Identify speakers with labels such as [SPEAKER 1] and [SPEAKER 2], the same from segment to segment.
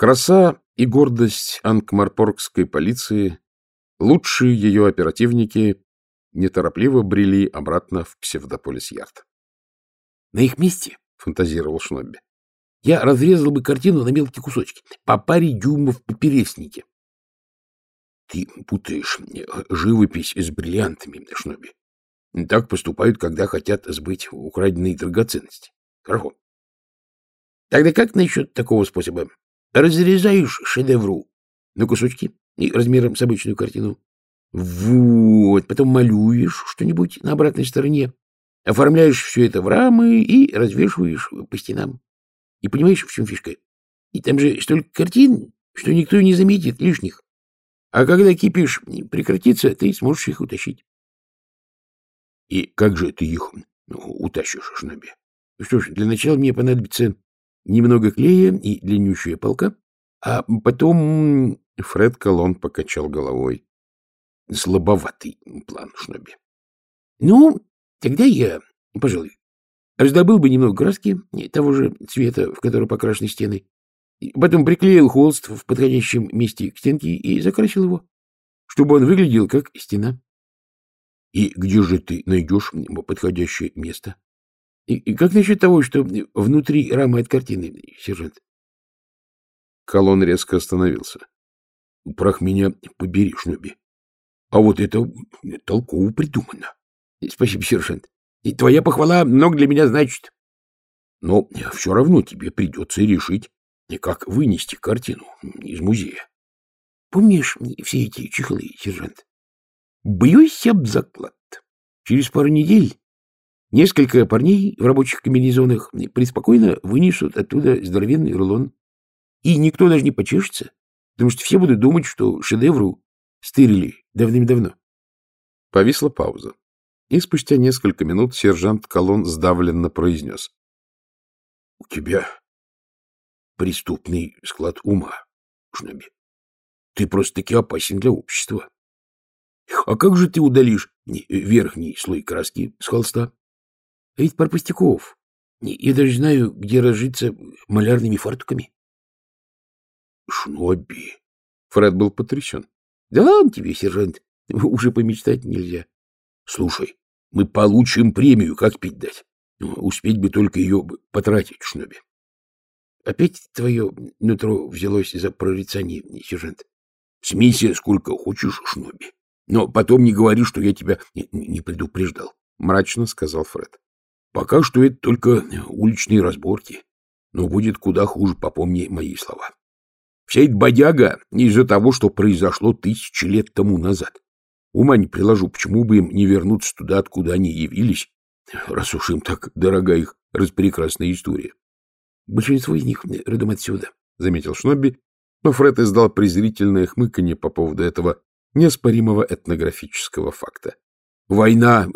[SPEAKER 1] Краса и гордость анкмарпоргской полиции, лучшие ее оперативники, неторопливо брели обратно в псевдополис-ярд.
[SPEAKER 2] — На их месте, — фантазировал Шнобби, — я разрезал бы картину на мелкие кусочки, по паре дюймов поперечнике.
[SPEAKER 3] — Ты путаешь э, живопись с бриллиантами, Шнобби. Так поступают, когда хотят сбыть украденные драгоценности. Хорошо.
[SPEAKER 2] Тогда как насчет такого способа? Разрезаешь шедевру на кусочки и размером с обычную картину. Вот, потом малюешь что-нибудь на обратной стороне, оформляешь все это в рамы и развешиваешь по стенам. И понимаешь, в чем фишка? И там же столько картин, что никто не заметит лишних. А когда кипиш прекратится, ты сможешь их утащить.
[SPEAKER 3] И как же ты их ну, утащишь, Шноби?
[SPEAKER 2] Что ж, для начала мне понадобится немного клея и длиннющая полка, а потом...
[SPEAKER 1] Фред Колон покачал головой.
[SPEAKER 3] Слабоватый план, Шноби.
[SPEAKER 2] Ну, тогда я, пожалуй, раздобыл бы немного краски того же цвета, в который покрашены стены, потом приклеил холст в подходящем месте к стенке и закрасил его, чтобы он выглядел как стена.
[SPEAKER 3] И где же ты найдешь подходящее место?
[SPEAKER 2] И, и как насчет того, что внутри рамы от картины, сержант?
[SPEAKER 1] Колон резко остановился.
[SPEAKER 3] — Прах меня побери, Шноби. А вот это толково придумано.
[SPEAKER 2] — Спасибо, сержант. И твоя похвала много для меня значит.
[SPEAKER 3] Но все равно тебе придется решить, как вынести картину из музея.
[SPEAKER 2] Помнишь все эти чехлы, сержант? Бьюсь об заклад. Через пару недель несколько парней в рабочих комбинезонах преспокойно вынесут оттуда здоровенный рулон. И никто даже не почешется, потому что все будут думать, что шедевру стырили давным-давно.
[SPEAKER 1] Повисла пауза. И спустя несколько минут сержант Колон сдавленно произнес.
[SPEAKER 3] — У тебя преступный склад ума, Шноби. Ты просто-таки опасен для общества. А как же ты удалишь верхний слой краски с холста?
[SPEAKER 2] А ведь пар пустяков. Я даже знаю, где разжиться малярными фартуками.
[SPEAKER 3] Шноби.
[SPEAKER 1] Фред был потрясен.
[SPEAKER 2] Да ладно тебе, сержант. Уже помечтать нельзя.
[SPEAKER 3] Слушай, мы получим премию, как пить дать. Успеть бы только ее потратить, Шноби.
[SPEAKER 2] Опять твое нутро взялось за прорицание, сержант?
[SPEAKER 3] Смейся сколько хочешь, Шноби. Но потом не говори, что я тебя не, не предупреждал, — мрачно сказал Фред. Пока что это только уличные разборки, но будет куда хуже, попомни мои слова. Вся эта бодяга из-за того, что произошло тысячи лет тому назад. Ума не приложу, почему бы им не вернуться туда, откуда они явились, раз уж им так дорога их распрекрасная история.
[SPEAKER 2] — Большинство из них родом отсюда, —
[SPEAKER 1] заметил Шнобби, но Фред издал презрительное хмыканье по поводу этого неоспоримого этнографического факта.
[SPEAKER 3] Война,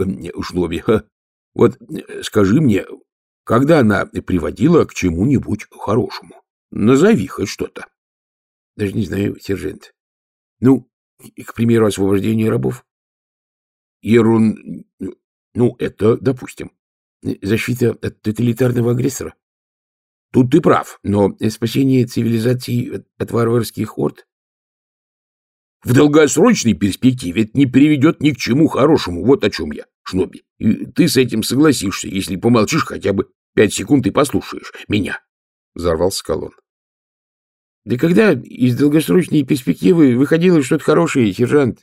[SPEAKER 3] Шноби, вот скажи мне, когда она приводила к чему-нибудь хорошему? Назови хоть что-то.
[SPEAKER 2] Даже не знаю, сержант. Ну, к примеру, освобождение рабов.
[SPEAKER 3] Ерун... Ну, это допустим.
[SPEAKER 2] Защита от тоталитарного агрессора.
[SPEAKER 3] Тут ты прав, но
[SPEAKER 2] спасение цивилизации от варварских орд
[SPEAKER 3] в долгосрочной перспективе это не приведет ни к чему хорошему. Вот о чем я, Шноби. Ты с этим согласишься, если помолчишь хотя бы пять секунд и послушаешь меня.
[SPEAKER 1] Взорвался колонн.
[SPEAKER 2] Да когда из долгосрочной перспективы выходило что-то хорошее, сержант?